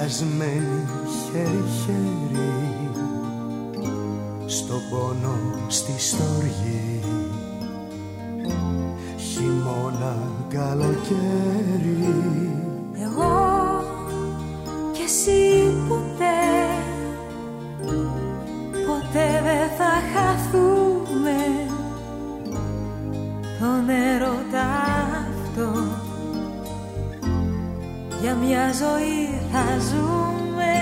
Μοιρασμένοι χέρι-χέρι Στο πόνο, στη στοργή. Χειμώνα, καλοκαίρι. Εγώ και εσύ ποτέ Ποτέ δεν θα χαθούμε. Τον έρωτα Για μια ζωή θα ζούμε.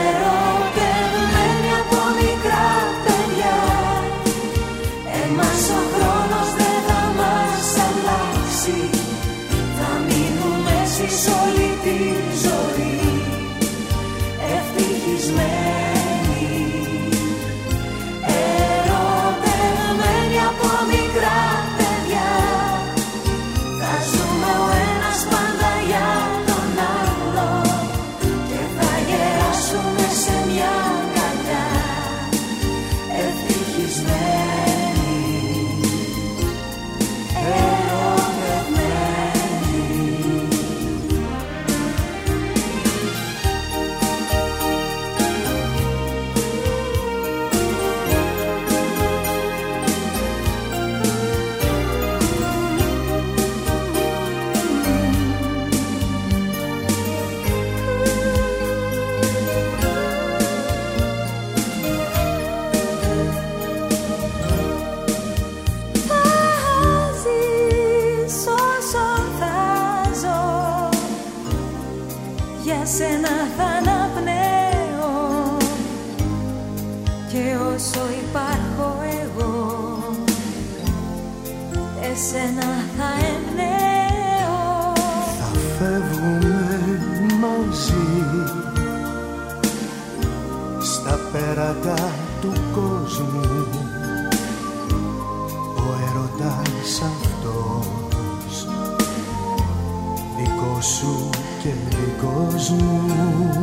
Ερωτευμένοι από μικρά παιδιά. Εμάς ο χρόνος σένα θα αναπνέω. Και όσο υπάρχω εγώ Εσένα θα εμπνέω. Θα φεύγουμε μαζί Στα πέρατα του κόσμου. Ο έρωτας αυτός Δικός σου και δικός μου